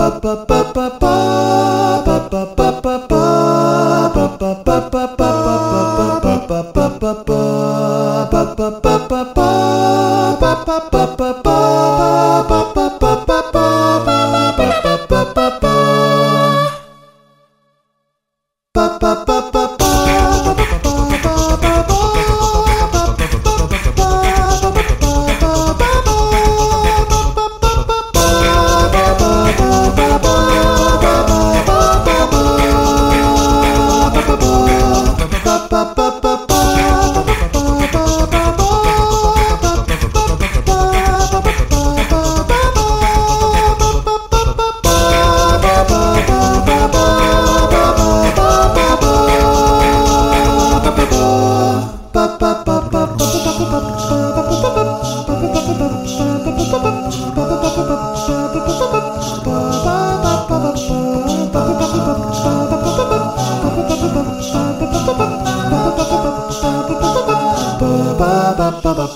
ba ba ba ba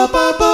ba ba ba.